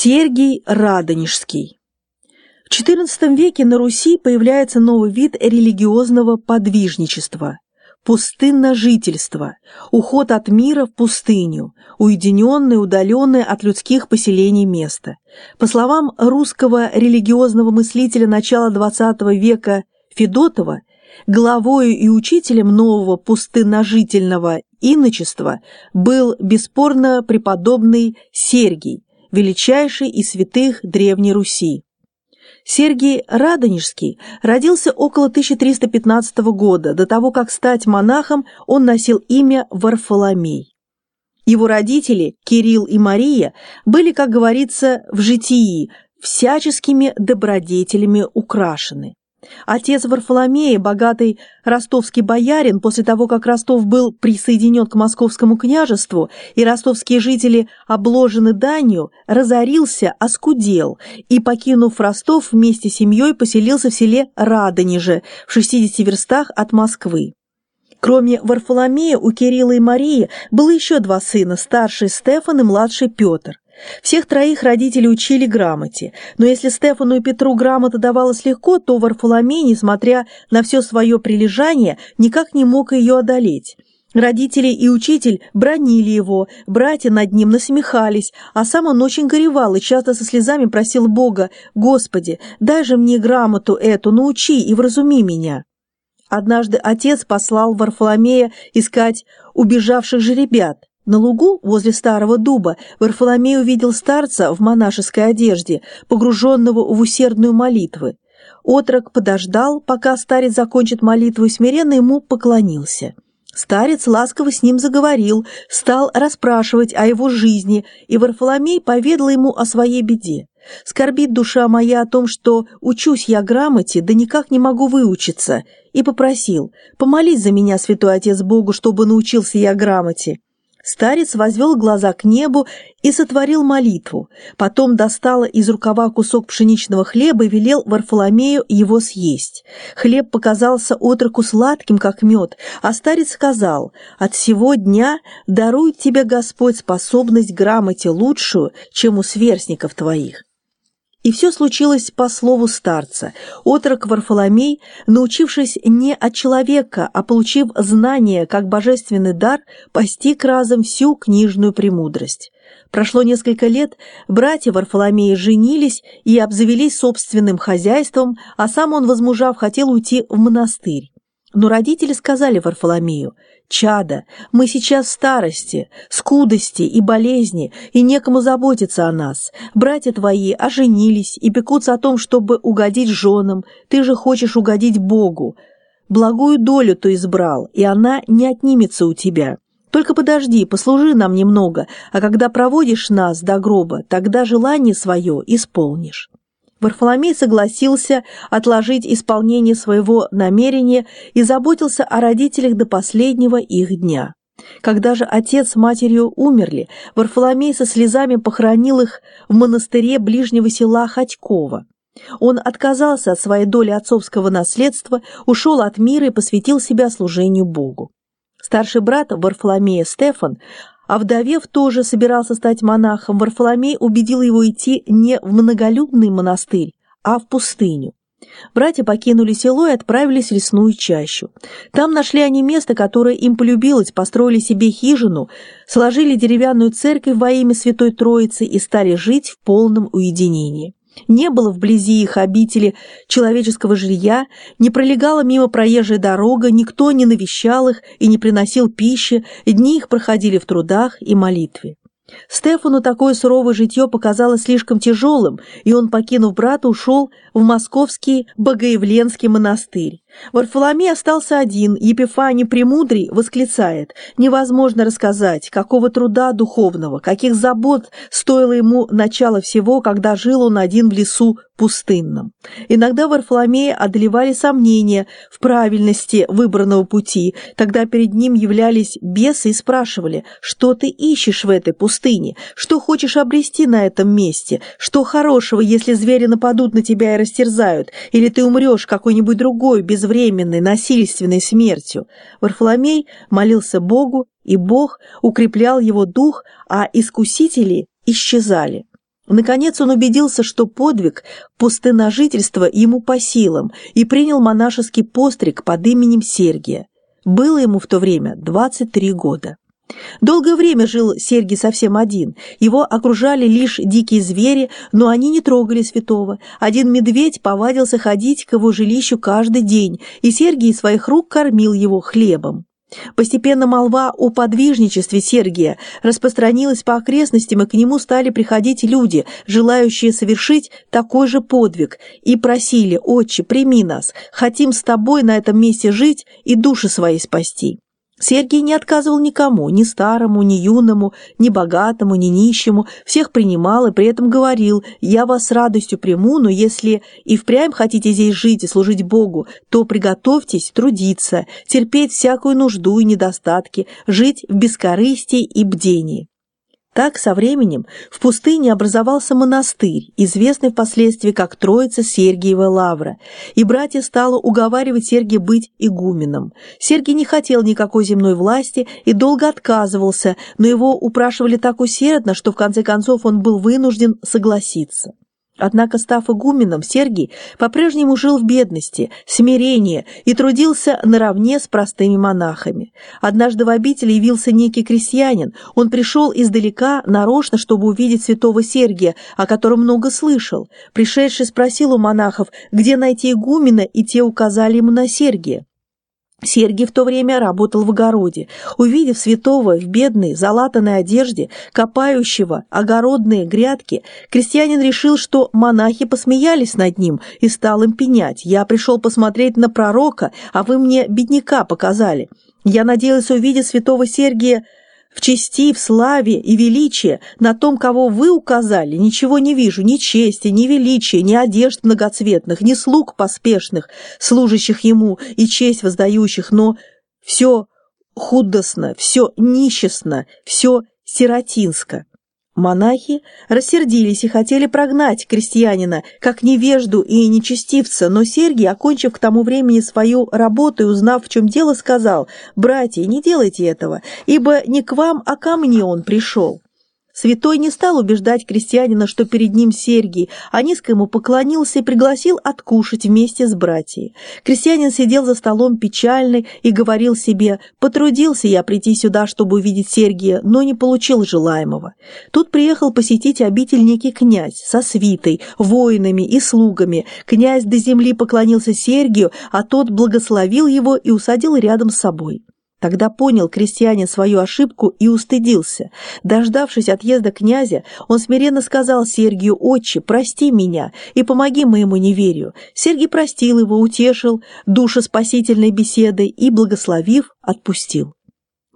Сергий Радонежский В XIV веке на Руси появляется новый вид религиозного подвижничества – пустынножительство, уход от мира в пустыню, уединенное, удаленное от людских поселений место. По словам русского религиозного мыслителя начала XX века Федотова, главою и учителем нового пустынножительного иночества был бесспорно преподобный Сергий, величайший из святых Древней Руси. Сергий Радонежский родился около 1315 года. До того, как стать монахом, он носил имя Варфоломей. Его родители, Кирилл и Мария, были, как говорится в житии, всяческими добродетелями украшены. Отец Варфоломея, богатый ростовский боярин, после того, как Ростов был присоединен к московскому княжеству и ростовские жители обложены данью, разорился, оскудел и, покинув Ростов, вместе с семьей поселился в селе Радонеже в 60 верстах от Москвы. Кроме Варфоломея, у Кирилла и Марии было еще два сына, старший Стефан и младший Петр. Всех троих родители учили грамоте, но если Стефану и Петру грамота давалась легко, то Варфоломей, несмотря на все свое прилежание, никак не мог ее одолеть. Родители и учитель бронили его, братья над ним насмехались, а сам он очень горевал и часто со слезами просил Бога, «Господи, дай же мне грамоту эту, научи и вразуми меня». Однажды отец послал Варфоломея искать убежавших же ребят. На лугу возле старого дуба Варфоломей увидел старца в монашеской одежде, погруженного в усердную молитвы. Отрок подождал, пока старец закончит молитву, и смиренно ему поклонился. Старец ласково с ним заговорил, стал расспрашивать о его жизни, и Варфоломей поведал ему о своей беде. «Скорбит душа моя о том, что учусь я грамоте, да никак не могу выучиться», и попросил, «Помолись за меня, святой отец Богу, чтобы научился я грамоте». Старец возвел глаза к небу и сотворил молитву. Потом достала из рукава кусок пшеничного хлеба и велел Варфоломею его съесть. Хлеб показался отроку сладким, как мед, а старец сказал, «От всего дня дарует тебе Господь способность грамоте лучшую, чем у сверстников твоих». И все случилось по слову старца. Отрок Варфоломей, научившись не от человека, а получив знание как божественный дар, постиг разом всю книжную премудрость. Прошло несколько лет, братья Варфоломеи женились и обзавелись собственным хозяйством, а сам он, возмужав, хотел уйти в монастырь. Но родители сказали Варфоломею, «Чада, мы сейчас в старости, скудости и болезни, и некому заботиться о нас. Братья твои оженились и пекутся о том, чтобы угодить женам, ты же хочешь угодить Богу. Благую долю ты избрал, и она не отнимется у тебя. Только подожди, послужи нам немного, а когда проводишь нас до гроба, тогда желание свое исполнишь». Варфоломей согласился отложить исполнение своего намерения и заботился о родителях до последнего их дня. Когда же отец с матерью умерли, Варфоломей со слезами похоронил их в монастыре ближнего села Ходькова. Он отказался от своей доли отцовского наследства, ушел от мира и посвятил себя служению Богу. Старший брат Варфоломея Стефан а вдовев тоже собирался стать монахом, Варфоломей убедил его идти не в многолюдный монастырь, а в пустыню. Братья покинули село и отправились в лесную чащу. Там нашли они место, которое им полюбилось, построили себе хижину, сложили деревянную церковь во имя Святой Троицы и стали жить в полном уединении. Не было вблизи их обители человеческого жилья, не пролегала мимо проезжая дорога, никто не навещал их и не приносил пищи, дни их проходили в трудах и молитве. Стефану такое суровое житье показалось слишком тяжелым, и он, покинув брата, ушел в московский Богоявленский монастырь. Варфоломей остался один, Епифаний Премудрый восклицает, невозможно рассказать, какого труда духовного, каких забот стоило ему начало всего, когда жил он один в лесу пустынном. Иногда Варфоломея одолевали сомнения в правильности выбранного пути, тогда перед ним являлись бесы и спрашивали, что ты ищешь в этой пустыне, что хочешь обрести на этом месте, что хорошего, если звери нападут на тебя и растерзают, или ты умрешь какой-нибудь другой, без безвременной, насильственной смертью, Варфоломей молился Богу, и Бог укреплял его дух, а искусители исчезали. Наконец он убедился, что подвиг пустыножительства ему по силам и принял монашеский постриг под именем Сергия. Было ему в то время 23 года. Долгое время жил Сергий совсем один. Его окружали лишь дикие звери, но они не трогали святого. Один медведь повадился ходить к его жилищу каждый день, и Сергий из своих рук кормил его хлебом. Постепенно молва о подвижничестве Сергия распространилась по окрестностям, и к нему стали приходить люди, желающие совершить такой же подвиг, и просили «Отче, прими нас, хотим с тобой на этом месте жить и души свои спасти». Сергий не отказывал никому, ни старому, ни юному, ни богатому, ни нищему, всех принимал и при этом говорил «Я вас с радостью приму, но если и впрямь хотите здесь жить и служить Богу, то приготовьтесь трудиться, терпеть всякую нужду и недостатки, жить в бескорыстии и бдении». Так со временем в пустыне образовался монастырь, известный впоследствии как Троица Сергиева Лавра, и братья стало уговаривать Сергия быть игуменом. Сергий не хотел никакой земной власти и долго отказывался, но его упрашивали так усердно, что в конце концов он был вынужден согласиться. Однако, став игуменом, Сергий по-прежнему жил в бедности, смирении и трудился наравне с простыми монахами. Однажды в обители явился некий крестьянин. Он пришел издалека, нарочно, чтобы увидеть святого Сергия, о котором много слышал. Пришедший спросил у монахов, где найти игумена, и те указали ему на Сергия. Сергий в то время работал в огороде. Увидев святого в бедной, залатанной одежде, копающего огородные грядки, крестьянин решил, что монахи посмеялись над ним и стал им пенять. «Я пришел посмотреть на пророка, а вы мне бедняка показали. Я надеялся увидеть святого Сергия в чести, в славе и величии на том, кого вы указали, ничего не вижу, ни чести, ни величия, ни одежд многоцветных, ни слуг поспешных, служащих ему и честь воздающих, но все худостно, все нищестно, все сиротинско. Монахи рассердились и хотели прогнать крестьянина, как невежду и нечестивца, но Сергий, окончив к тому времени свою работу и узнав, в чем дело, сказал, «Братья, не делайте этого, ибо не к вам, а ко мне он пришел». Святой не стал убеждать крестьянина, что перед ним Сергий, а низко ему поклонился и пригласил откушать вместе с братьями. Крестьянин сидел за столом печальный и говорил себе «Потрудился я прийти сюда, чтобы увидеть Сергия, но не получил желаемого». Тут приехал посетить обитель некий князь со свитой, воинами и слугами. Князь до земли поклонился Сергию, а тот благословил его и усадил рядом с собой. Тогда понял крестьянин свою ошибку и устыдился. Дождавшись отъезда князя, он смиренно сказал Сергию, «Отче, прости меня и помоги моему неверию». Сергий простил его, утешил душеспасительной беседой и, благословив, отпустил.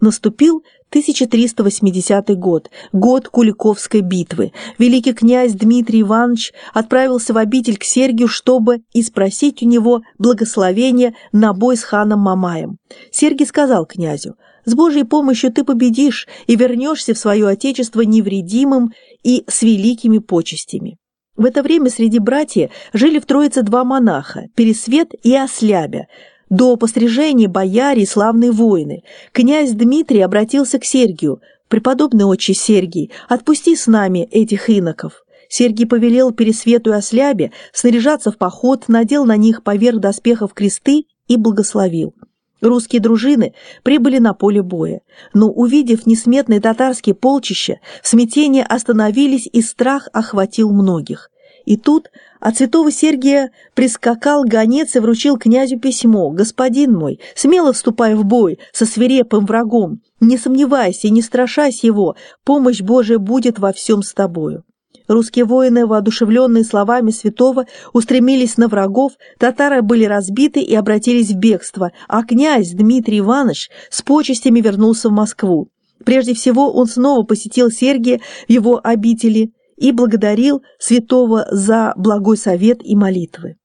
Наступил 1380 год, год Куликовской битвы. Великий князь Дмитрий Иванович отправился в обитель к Сергию, чтобы и спросить у него благословения на бой с ханом Мамаем. Сергий сказал князю, «С Божьей помощью ты победишь и вернешься в свое отечество невредимым и с великими почестями». В это время среди братьев жили в Троице два монаха – Пересвет и Ослябя – до пострижения бояре и славные воины. Князь Дмитрий обратился к Сергию. «Преподобный отче Сергий, отпусти с нами этих иноков». Сергий повелел Пересвету и Ослябе снаряжаться в поход, надел на них поверх доспехов кресты и благословил. Русские дружины прибыли на поле боя, но, увидев несметные татарские полчища, в смятении остановились и страх охватил многих. И тут от святого Сергия прискакал гонец и вручил князю письмо. «Господин мой, смело вступай в бой со свирепым врагом. Не сомневайся и не страшась его, помощь Божия будет во всем с тобою». Русские воины, воодушевленные словами святого, устремились на врагов, татары были разбиты и обратились в бегство, а князь Дмитрий Иванович с почестями вернулся в Москву. Прежде всего он снова посетил Сергия в его обители и благодарил святого за благой совет и молитвы.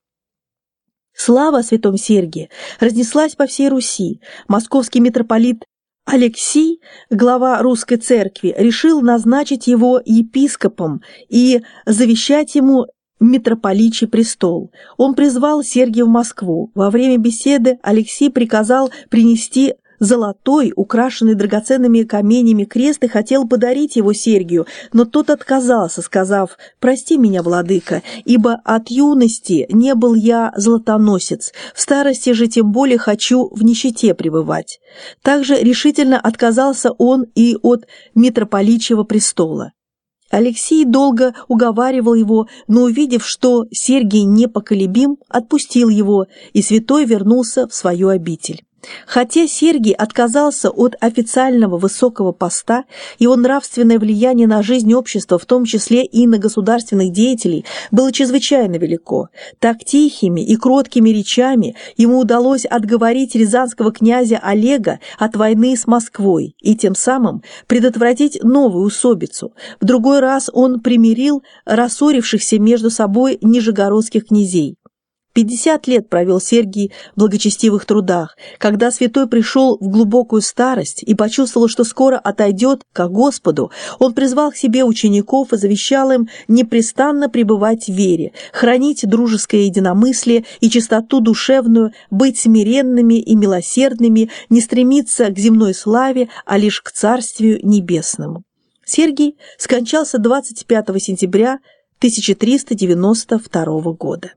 Слава о святом Сергии разнеслась по всей Руси. Московский митрополит Алексий, глава русской церкви, решил назначить его епископом и завещать ему митрополичий престол. Он призвал Сергия в Москву. Во время беседы Алексий приказал принести золотой, украшенный драгоценными каменями крест и хотел подарить его Сергию, но тот отказался, сказав «Прости меня, владыка, ибо от юности не был я золотоносец, в старости же тем более хочу в нищете пребывать». Также решительно отказался он и от митрополичьего престола. Алексей долго уговаривал его, но увидев, что Сергий непоколебим, отпустил его, и святой вернулся в свою обитель. Хотя Сергий отказался от официального высокого поста, его нравственное влияние на жизнь общества, в том числе и на государственных деятелей, было чрезвычайно велико. Так тихими и кроткими речами ему удалось отговорить рязанского князя Олега от войны с Москвой и тем самым предотвратить новую усобицу. В другой раз он примирил рассорившихся между собой нижегородских князей. Пятьдесят лет провел Сергий в благочестивых трудах. Когда святой пришел в глубокую старость и почувствовал, что скоро отойдет к Господу, он призвал к себе учеников и завещал им непрестанно пребывать в вере, хранить дружеское единомыслие и чистоту душевную, быть смиренными и милосердными, не стремиться к земной славе, а лишь к Царствию Небесному. Сергий скончался 25 сентября 1392 года.